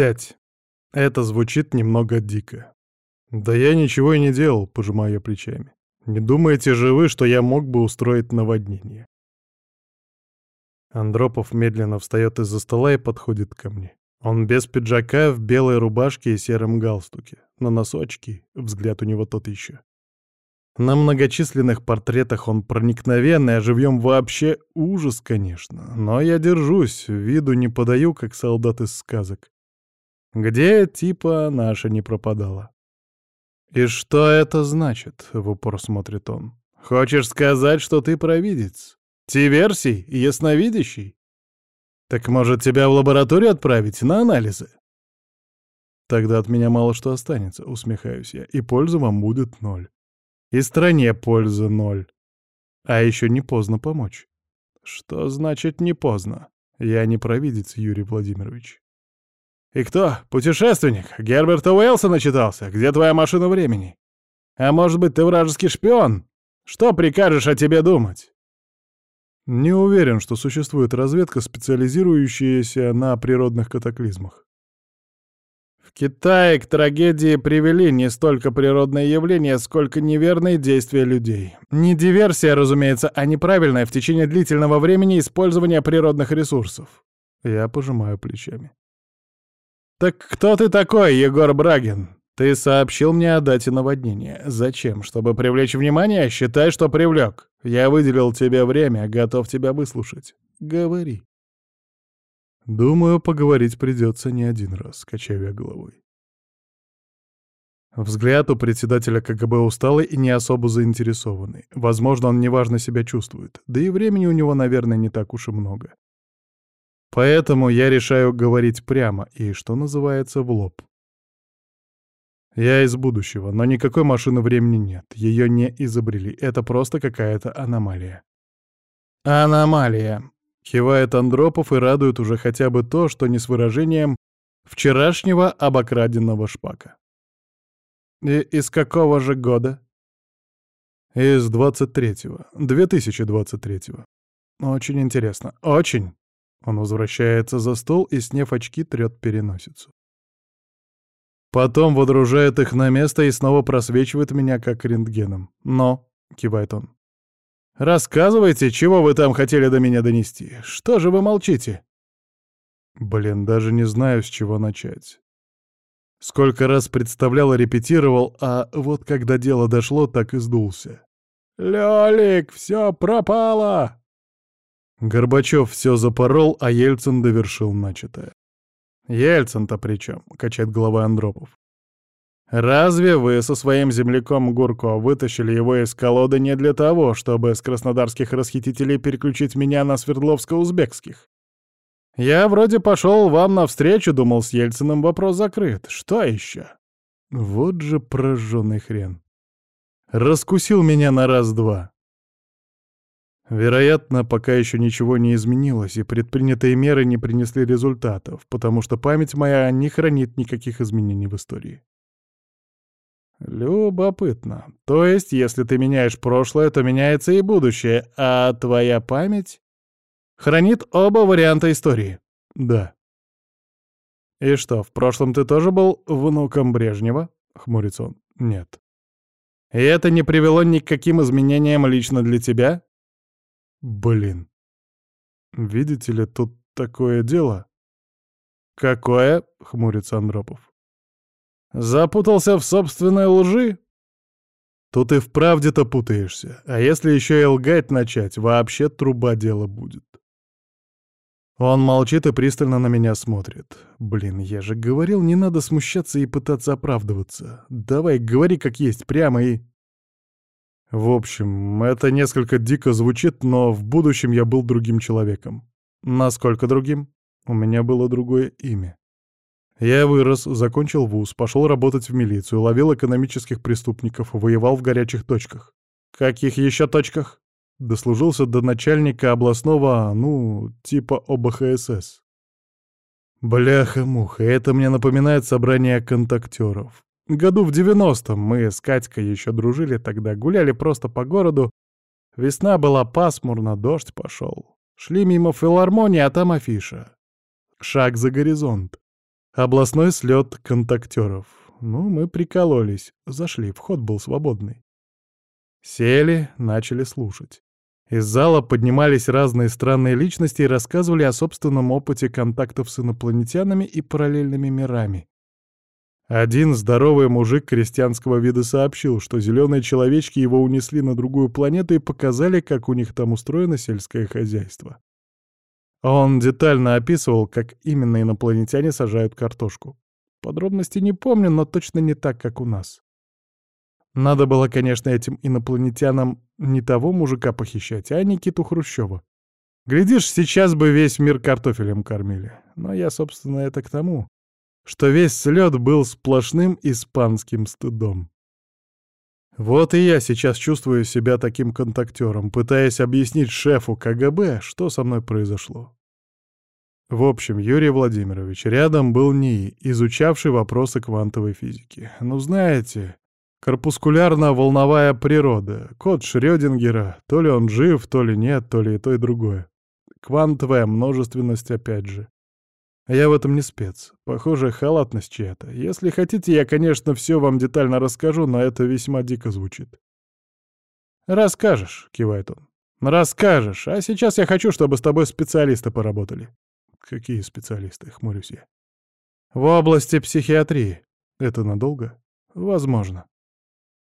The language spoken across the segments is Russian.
Пять. Это звучит немного дико. Да я ничего и не делал, пожимая плечами. Не думаете же вы, что я мог бы устроить наводнение? Андропов медленно встает из-за стола и подходит ко мне. Он без пиджака, в белой рубашке и сером галстуке. На носочки, взгляд у него тот еще. На многочисленных портретах он проникновенный, а живьем вообще ужас, конечно. Но я держусь, виду не подаю, как солдат из сказок. Где, типа, наша не пропадала. «И что это значит?» — в упор смотрит он. «Хочешь сказать, что ты провидец? Тиверсий? Ясновидящий? Так может, тебя в лабораторию отправить на анализы?» «Тогда от меня мало что останется», — усмехаюсь я, — «и польза вам будет ноль. И стране пользы ноль. А еще не поздно помочь». «Что значит не поздно? Я не провидец, Юрий Владимирович». «И кто? Путешественник? Герберта Уэллса начитался? Где твоя машина времени? А может быть, ты вражеский шпион? Что прикажешь о тебе думать?» Не уверен, что существует разведка, специализирующаяся на природных катаклизмах. В Китае к трагедии привели не столько природные явления, сколько неверные действия людей. Не диверсия, разумеется, а неправильное в течение длительного времени использование природных ресурсов. Я пожимаю плечами. «Так кто ты такой, Егор Брагин? Ты сообщил мне о дате наводнения. Зачем? Чтобы привлечь внимание? Считай, что привлек. Я выделил тебе время, готов тебя выслушать. Говори». «Думаю, поговорить придется не один раз», — качаю я головой. Взгляд у председателя КГБ усталый и не особо заинтересованный. Возможно, он неважно себя чувствует. Да и времени у него, наверное, не так уж и много. Поэтому я решаю говорить прямо и, что называется, в лоб. Я из будущего, но никакой машины времени нет. Ее не изобрели. Это просто какая-то аномалия. «Аномалия», — кивает Андропов и радует уже хотя бы то, что не с выражением вчерашнего обокраденного шпака. «И из какого же года?» «Из 23-го. 2023-го. Очень интересно. Очень!» Он возвращается за стол и, сняв очки, трет переносицу. Потом водружает их на место и снова просвечивает меня как рентгеном. «Но», — кивает он, — «рассказывайте, чего вы там хотели до меня донести? Что же вы молчите?» Блин, даже не знаю, с чего начать. Сколько раз представлял и репетировал, а вот когда дело дошло, так и сдулся. «Лёлик, всё пропало!» Горбачев все запорол, а Ельцин довершил начатое. «Ельцин-то при чем?» — качает головой Андропов. «Разве вы со своим земляком Гурко вытащили его из колоды не для того, чтобы с краснодарских расхитителей переключить меня на свердловско-узбекских? Я вроде пошел вам навстречу, думал, с Ельциным вопрос закрыт. Что еще?» Вот же прожженный хрен. Раскусил меня на раз-два. Вероятно, пока еще ничего не изменилось, и предпринятые меры не принесли результатов, потому что память моя не хранит никаких изменений в истории. Любопытно. То есть, если ты меняешь прошлое, то меняется и будущее, а твоя память хранит оба варианта истории. Да. И что, в прошлом ты тоже был внуком Брежнева? Хмурится он. Нет. И это не привело ни к каким изменениям лично для тебя? Блин. Видите ли, тут такое дело. Какое? — хмурится Андропов. Запутался в собственной лжи? Тут и вправде-то путаешься. А если еще и лгать начать, вообще труба дело будет. Он молчит и пристально на меня смотрит. Блин, я же говорил, не надо смущаться и пытаться оправдываться. Давай, говори как есть, прямо и... В общем, это несколько дико звучит, но в будущем я был другим человеком. Насколько другим? У меня было другое имя. Я вырос, закончил вуз, пошел работать в милицию, ловил экономических преступников, воевал в горячих точках. Каких еще точках? Дослужился до начальника областного, ну, типа ОБХСС. Бляха-муха, это мне напоминает собрание контактеров. Году в девяностом мы с Катькой еще дружили тогда, гуляли просто по городу. Весна была пасмурно, дождь пошел. Шли мимо филармонии, а там афиша. Шаг за горизонт. Областной слет контактеров. Ну, мы прикололись. Зашли, вход был свободный. Сели, начали слушать. Из зала поднимались разные странные личности и рассказывали о собственном опыте контактов с инопланетянами и параллельными мирами. Один здоровый мужик крестьянского вида сообщил, что зеленые человечки его унесли на другую планету и показали, как у них там устроено сельское хозяйство. Он детально описывал, как именно инопланетяне сажают картошку. Подробности не помню, но точно не так, как у нас. Надо было, конечно, этим инопланетянам не того мужика похищать, а Никиту Хрущева. Глядишь, сейчас бы весь мир картофелем кормили. Но я, собственно, это к тому, что весь слет был сплошным испанским стыдом. Вот и я сейчас чувствую себя таким контактером, пытаясь объяснить шефу КГБ, что со мной произошло. В общем, Юрий Владимирович, рядом был НИИ, изучавший вопросы квантовой физики. Ну, знаете, Корпускулярно-волновая природа. Код Шрёдингера. То ли он жив, то ли нет, то ли и то, и другое. Квантовая множественность опять же. Я в этом не спец. Похоже, халатность чья-то. Если хотите, я, конечно, все вам детально расскажу, но это весьма дико звучит. «Расскажешь», — кивает он. «Расскажешь. А сейчас я хочу, чтобы с тобой специалисты поработали». «Какие специалисты?» — хмурюсь я. «В области психиатрии. Это надолго?» «Возможно.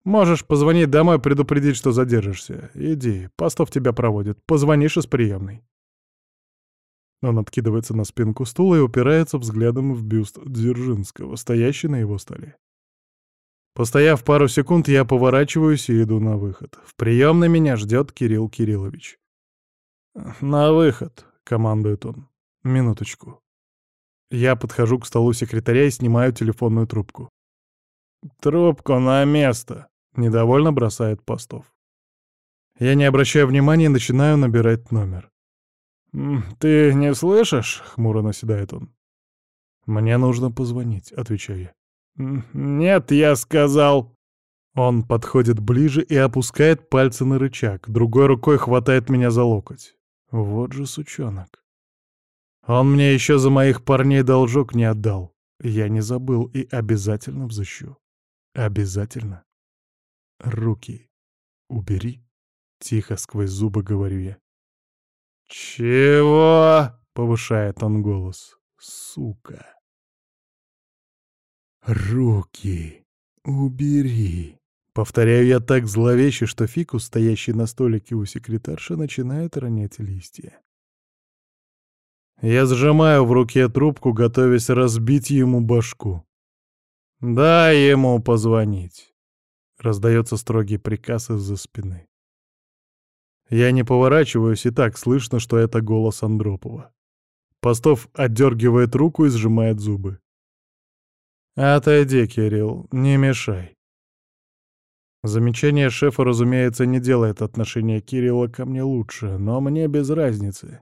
Можешь позвонить домой, предупредить, что задержишься. Иди, постов тебя проводит. Позвонишь из приемной. Он откидывается на спинку стула и упирается взглядом в бюст Дзержинского, стоящий на его столе. Постояв пару секунд, я поворачиваюсь и иду на выход. В приемной меня ждет Кирилл Кириллович. «На выход», — командует он. «Минуточку». Я подхожу к столу секретаря и снимаю телефонную трубку. «Трубку на место», Недовольно бросает постов. Я не обращаю внимания начинаю набирать номер. «Ты не слышишь?» — хмуро наседает он. «Мне нужно позвонить», — отвечаю я. «Нет, я сказал...» Он подходит ближе и опускает пальцы на рычаг, другой рукой хватает меня за локоть. Вот же сучонок. Он мне еще за моих парней должок не отдал. Я не забыл и обязательно взыщу. Обязательно. Руки убери. Тихо сквозь зубы говорю я. «Чего?» — повышает он голос. «Сука!» «Руки убери!» Повторяю я так зловеще, что фикус, стоящий на столике у секретарши, начинает ронять листья. Я сжимаю в руке трубку, готовясь разбить ему башку. Дай ему позвонить. Раздается строгий приказ из-за спины. Я не поворачиваюсь, и так слышно, что это голос Андропова. Постов отдергивает руку и сжимает зубы. «Отойди, Кирилл, не мешай». Замечание шефа, разумеется, не делает отношения Кирилла ко мне лучше, но мне без разницы.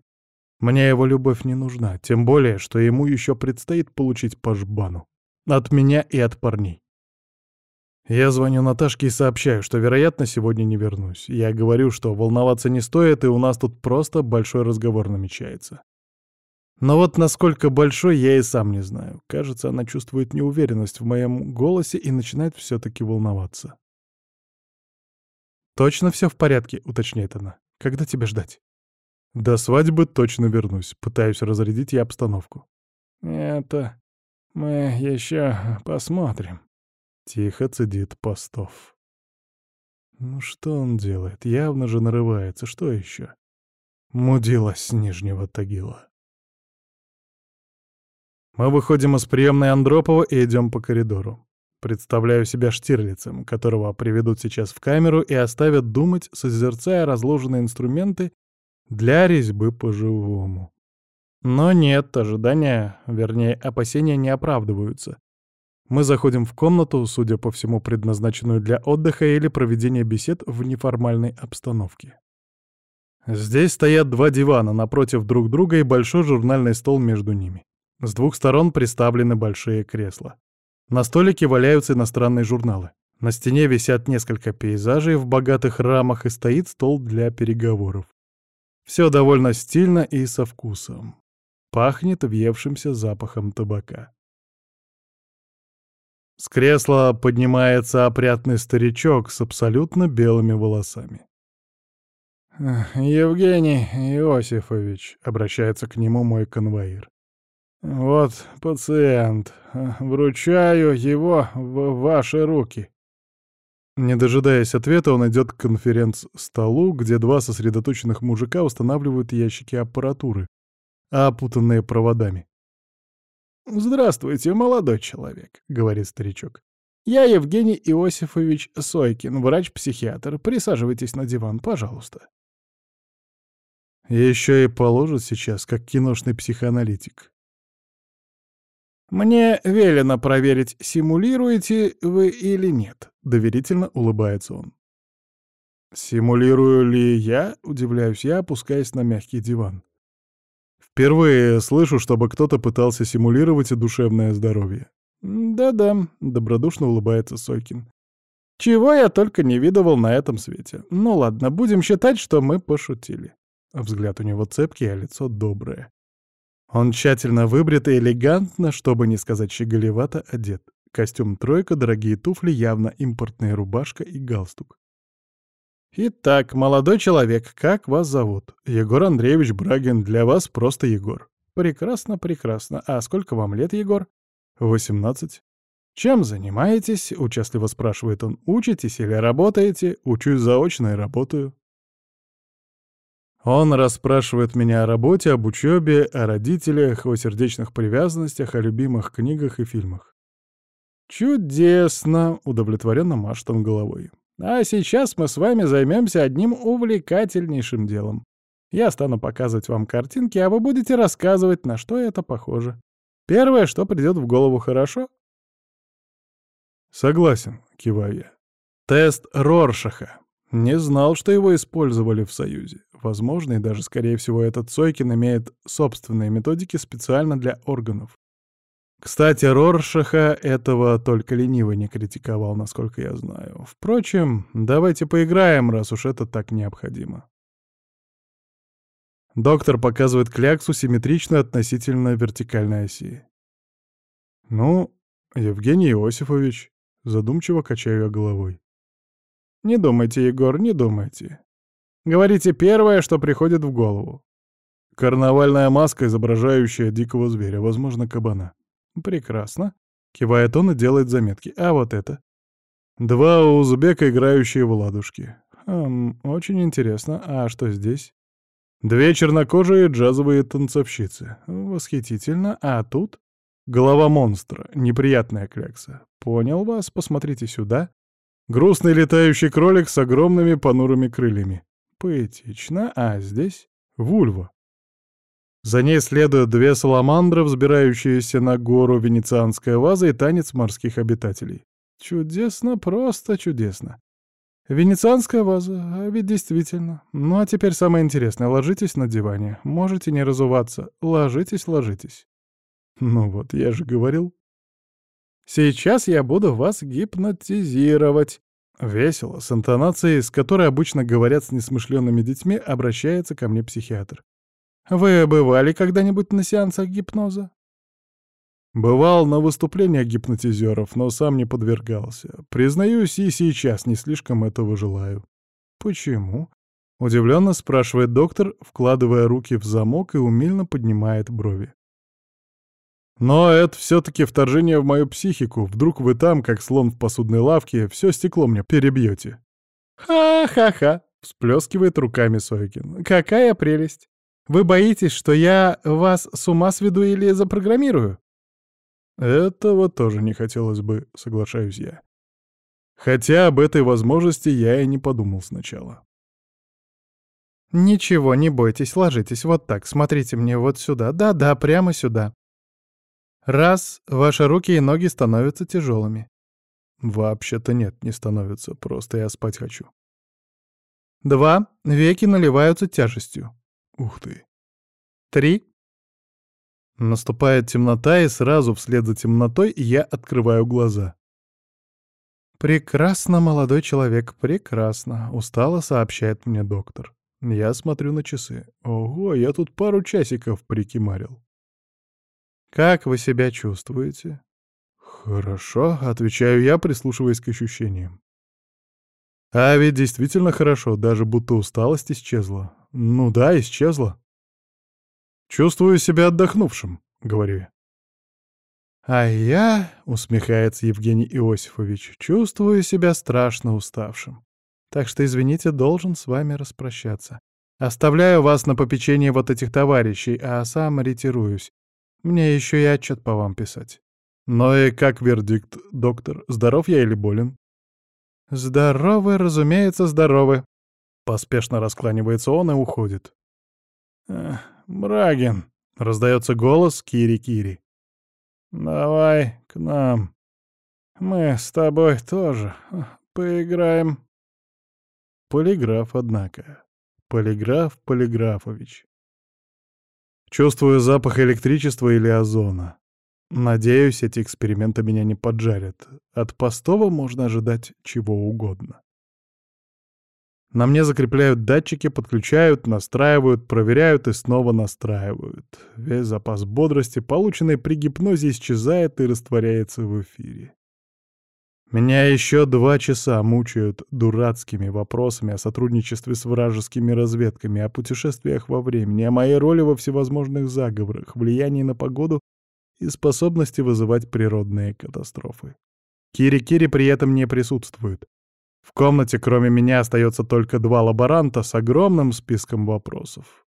Мне его любовь не нужна, тем более, что ему еще предстоит получить по жбану. От меня и от парней. Я звоню Наташке и сообщаю, что, вероятно, сегодня не вернусь. Я говорю, что волноваться не стоит, и у нас тут просто большой разговор намечается. Но вот насколько большой, я и сам не знаю. Кажется, она чувствует неуверенность в моем голосе и начинает все-таки волноваться. «Точно все в порядке?» — уточняет она. «Когда тебя ждать?» «До свадьбы точно вернусь. Пытаюсь разрядить я обстановку». «Это... мы еще посмотрим», Тихо цедит постов. Ну что он делает? Явно же нарывается. Что еще? Мудила с Нижнего Тагила. Мы выходим из приемной Андропова и идем по коридору. Представляю себя Штирлицем, которого приведут сейчас в камеру и оставят думать, созерцая разложенные инструменты для резьбы по-живому. Но нет, ожидания, вернее, опасения не оправдываются. Мы заходим в комнату, судя по всему, предназначенную для отдыха или проведения бесед в неформальной обстановке. Здесь стоят два дивана напротив друг друга и большой журнальный стол между ними. С двух сторон приставлены большие кресла. На столике валяются иностранные журналы. На стене висят несколько пейзажей в богатых рамах и стоит стол для переговоров. Все довольно стильно и со вкусом. Пахнет въевшимся запахом табака. С кресла поднимается опрятный старичок с абсолютно белыми волосами. «Евгений Иосифович», — обращается к нему мой конвоир. «Вот пациент. Вручаю его в ваши руки». Не дожидаясь ответа, он идет к конференц-столу, где два сосредоточенных мужика устанавливают ящики аппаратуры, опутанные проводами. «Здравствуйте, молодой человек», — говорит старичок. «Я Евгений Иосифович Сойкин, врач-психиатр. Присаживайтесь на диван, пожалуйста». Еще и положит сейчас, как киношный психоаналитик. «Мне велено проверить, симулируете вы или нет», — доверительно улыбается он. «Симулирую ли я?» — удивляюсь я, опускаясь на мягкий диван. Впервые слышу, чтобы кто-то пытался симулировать душевное здоровье. «Да-да», — добродушно улыбается Сойкин. «Чего я только не видывал на этом свете. Ну ладно, будем считать, что мы пошутили». Взгляд у него цепкий, а лицо доброе. Он тщательно выбрит и элегантно, чтобы не сказать щеголевато, одет. Костюм «тройка», дорогие туфли, явно импортная рубашка и галстук. «Итак, молодой человек, как вас зовут?» «Егор Андреевич Брагин, для вас просто Егор». «Прекрасно, прекрасно. А сколько вам лет, Егор?» «Восемнадцать». «Чем занимаетесь?» — участливо спрашивает он. «Учитесь или работаете?» «Учусь заочно и работаю». Он расспрашивает меня о работе, об учебе, о родителях, о сердечных привязанностях, о любимых книгах и фильмах. «Чудесно!» — удовлетворенно машет он головой. А сейчас мы с вами займемся одним увлекательнейшим делом. Я стану показывать вам картинки, а вы будете рассказывать, на что это похоже. Первое, что придет в голову, хорошо? Согласен, киваю я. Тест Роршаха. Не знал, что его использовали в Союзе. Возможно, и даже, скорее всего, этот Сойкин имеет собственные методики специально для органов. Кстати, Роршаха этого только ленивый не критиковал, насколько я знаю. Впрочем, давайте поиграем, раз уж это так необходимо. Доктор показывает кляксу симметричную относительно вертикальной оси. «Ну, Евгений Иосифович», — задумчиво качаю я головой. «Не думайте, Егор, не думайте. Говорите первое, что приходит в голову. Карнавальная маска, изображающая дикого зверя, возможно, кабана. «Прекрасно», — кивает он и делает заметки. «А вот это?» «Два узбека, играющие в ладушки». «Хм, очень интересно. А что здесь?» «Две чернокожие джазовые танцовщицы. Восхитительно. А тут?» «Голова монстра. Неприятная клякса. Понял вас. Посмотрите сюда. Грустный летающий кролик с огромными понурыми крыльями. Поэтично. А здесь?» «Вульва. За ней следуют две саламандры, взбирающиеся на гору венецианская ваза и танец морских обитателей. Чудесно, просто чудесно. Венецианская ваза, а ведь действительно. Ну а теперь самое интересное. Ложитесь на диване. Можете не разуваться. Ложитесь, ложитесь. Ну вот, я же говорил. Сейчас я буду вас гипнотизировать. Весело, с интонацией, с которой обычно говорят с несмышленными детьми, обращается ко мне психиатр. Вы бывали когда-нибудь на сеансах гипноза? Бывал на выступлениях гипнотизеров, но сам не подвергался. Признаюсь, и сейчас не слишком этого желаю. Почему? Удивленно спрашивает доктор, вкладывая руки в замок и умильно поднимает брови. Но это все-таки вторжение в мою психику. Вдруг вы там, как слон в посудной лавке, все стекло мне перебьете. Ха-ха-ха, всплескивает руками Сойкин. Какая прелесть! Вы боитесь, что я вас с ума сведу или запрограммирую?» «Этого тоже не хотелось бы, соглашаюсь я. Хотя об этой возможности я и не подумал сначала». «Ничего, не бойтесь, ложитесь вот так, смотрите мне вот сюда, да-да, прямо сюда. Раз, ваши руки и ноги становятся тяжелыми. Вообще-то нет, не становятся, просто я спать хочу. Два, веки наливаются тяжестью. Ух ты. Три. Наступает темнота, и сразу вслед за темнотой я открываю глаза. «Прекрасно, молодой человек, прекрасно», — устало сообщает мне доктор. Я смотрю на часы. Ого, я тут пару часиков прикимарил. «Как вы себя чувствуете?» «Хорошо», — отвечаю я, прислушиваясь к ощущениям. А ведь действительно хорошо, даже будто усталость исчезла. Ну да, исчезла. «Чувствую себя отдохнувшим», — говорю я. «А я», — усмехается Евгений Иосифович, — «чувствую себя страшно уставшим. Так что, извините, должен с вами распрощаться. Оставляю вас на попечение вот этих товарищей, а сам ретируюсь. Мне еще и отчет по вам писать». «Ну и как вердикт, доктор? Здоров я или болен?» «Здоровы, разумеется, здоровы». Поспешно раскланивается он и уходит. «Брагин», — раздается голос Кири-Кири. «Давай к нам. Мы с тобой тоже поиграем». Полиграф, однако. Полиграф Полиграфович. Чувствую запах электричества или озона. Надеюсь, эти эксперименты меня не поджарят. От Постова можно ожидать чего угодно. На мне закрепляют датчики, подключают, настраивают, проверяют и снова настраивают. Весь запас бодрости, полученный при гипнозе, исчезает и растворяется в эфире. Меня еще два часа мучают дурацкими вопросами о сотрудничестве с вражескими разведками, о путешествиях во времени, о моей роли во всевозможных заговорах, влиянии на погоду и способности вызывать природные катастрофы. Кири-Кири при этом не присутствует. В комнате кроме меня остается только два лаборанта с огромным списком вопросов.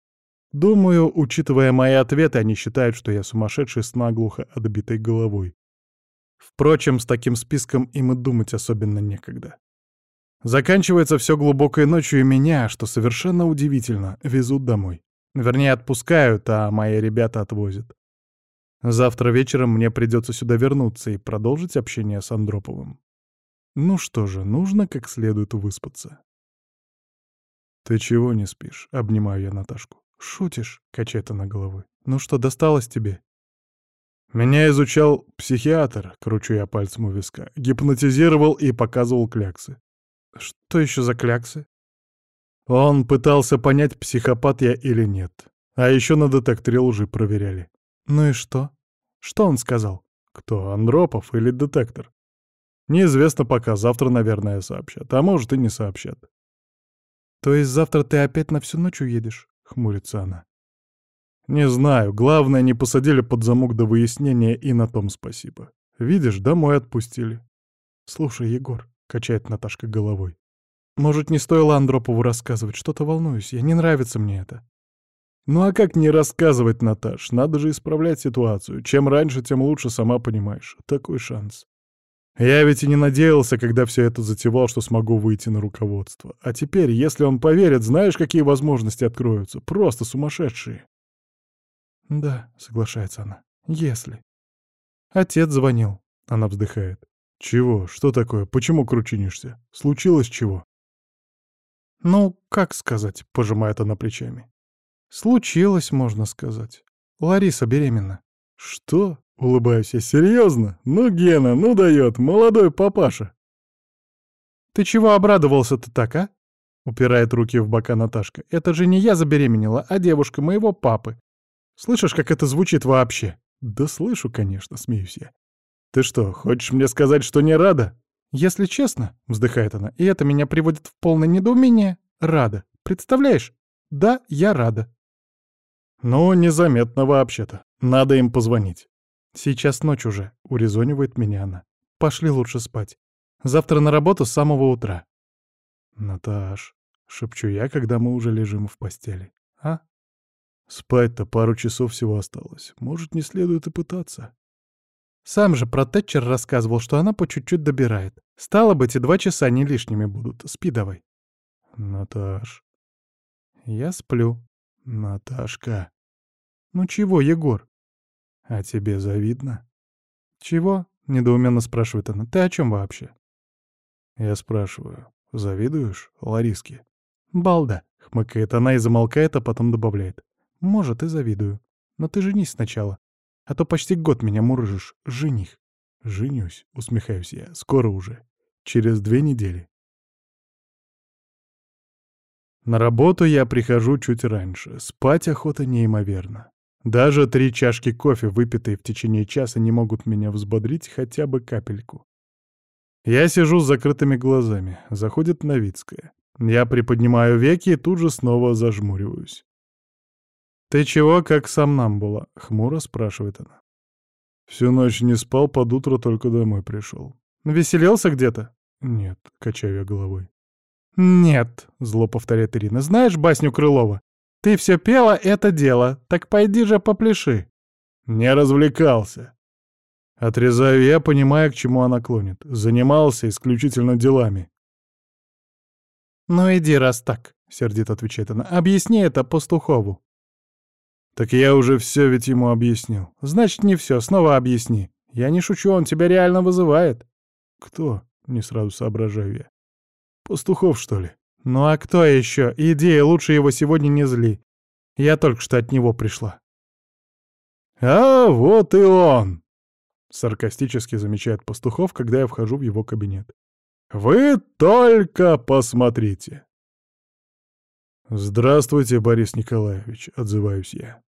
Думаю, учитывая мои ответы, они считают, что я сумасшедший с наглухо отбитой головой. Впрочем, с таким списком им и думать особенно некогда. Заканчивается все глубокой ночью, и меня, что совершенно удивительно, везут домой. Вернее, отпускают, а мои ребята отвозят. Завтра вечером мне придется сюда вернуться и продолжить общение с Андроповым. Ну что же, нужно как следует выспаться. «Ты чего не спишь?» — обнимаю я Наташку. «Шутишь?» — качает она головой. «Ну что, досталось тебе?» Меня изучал психиатр, кручу я пальцем у виска, гипнотизировал и показывал кляксы. Что еще за кляксы? Он пытался понять, психопат я или нет. А еще на детекторе лжи проверяли. Ну и что? Что он сказал? Кто, Андропов или детектор? Неизвестно пока, завтра, наверное, сообщат. А может и не сообщат. То есть завтра ты опять на всю ночь уедешь? Хмурится она. Не знаю, главное, не посадили под замок до выяснения, и на том спасибо. Видишь, домой отпустили. Слушай, Егор, качает Наташка головой. Может, не стоило Андропову рассказывать, что-то волнуюсь я, не нравится мне это. Ну а как не рассказывать, Наташ? Надо же исправлять ситуацию. Чем раньше, тем лучше, сама понимаешь. Такой шанс. Я ведь и не надеялся, когда все это затевал, что смогу выйти на руководство. А теперь, если он поверит, знаешь, какие возможности откроются? Просто сумасшедшие. Да, соглашается она. Если. Отец звонил. Она вздыхает. Чего? Что такое? Почему кручинишься? Случилось чего? Ну, как сказать, пожимает она плечами. Случилось, можно сказать. Лариса беременна. Что? Улыбаюсь я. Серьезно? Ну, Гена, ну дает, молодой папаша. Ты чего обрадовался-то так, а? Упирает руки в бока Наташка. Это же не я забеременела, а девушка моего папы. Слышишь, как это звучит вообще? Да слышу, конечно, смеюсь я. Ты что, хочешь мне сказать, что не рада? Если честно, вздыхает она, и это меня приводит в полное недоумение. Рада. Представляешь? Да, я рада. «Ну, незаметно вообще-то. Надо им позвонить». «Сейчас ночь уже», — урезонивает меня она. «Пошли лучше спать. Завтра на работу с самого утра». «Наташ», — шепчу я, когда мы уже лежим в постели. «А?» «Спать-то пару часов всего осталось. Может, не следует и пытаться». Сам же про Тэтчер рассказывал, что она по чуть-чуть добирает. Стало быть, и два часа не лишними будут. Спи давай. Наташ. Я сплю. «Наташка». «Ну чего, Егор?» «А тебе завидно?» «Чего?» — недоуменно спрашивает она. «Ты о чем вообще?» Я спрашиваю. «Завидуешь, Лариске?» «Балда», — хмыкает она и замолкает, а потом добавляет. «Может, и завидую. Но ты женись сначала. А то почти год меня мурыжишь. Жених». «Женюсь», — усмехаюсь я. «Скоро уже. Через две недели». На работу я прихожу чуть раньше, спать охота неимоверно. Даже три чашки кофе, выпитые в течение часа, не могут меня взбодрить хотя бы капельку. Я сижу с закрытыми глазами. Заходит Новицкая. Я приподнимаю веки и тут же снова зажмуриваюсь. «Ты чего, как сам нам была?» — хмуро спрашивает она. Всю ночь не спал, под утро только домой пришел. «Веселился где-то?» «Нет», — качаю я головой. «Нет», — зло повторяет Ирина. «Знаешь басню Крылова? Ты все пела это дело, так пойди же попляши». «Не развлекался». Отрезаю я, понимая, к чему она клонит. Занимался исключительно делами. «Ну иди, раз так», — сердито отвечает она. «Объясни это Пастухову». «Так я уже все ведь ему объяснил». «Значит, не все, снова объясни. Я не шучу, он тебя реально вызывает». «Кто?» — не сразу соображаю я. Пастухов, что ли? Ну а кто еще? Идея, лучше его сегодня не зли. Я только что от него пришла. А вот и он! Саркастически замечает Пастухов, когда я вхожу в его кабинет. Вы только посмотрите. «Здравствуйте, Борис Николаевич», — отзываюсь я.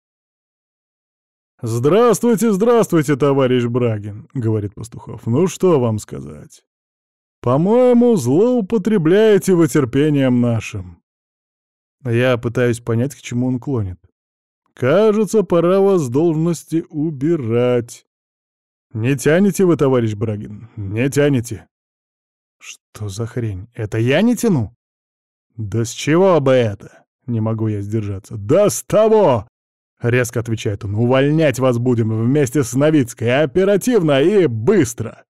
«Здравствуйте, здравствуйте, товарищ Брагин», — говорит Пастухов. «Ну что вам сказать? По-моему, злоупотребляете вы терпением нашим. Я пытаюсь понять, к чему он клонит. Кажется, пора вас с должности убирать. Не тянете вы, товарищ Брагин, не тянете. Что за хрень? Это я не тяну? Да с чего бы это? Не могу я сдержаться. Да с того! Резко отвечает он. Увольнять вас будем вместе с Новицкой, оперативно и быстро.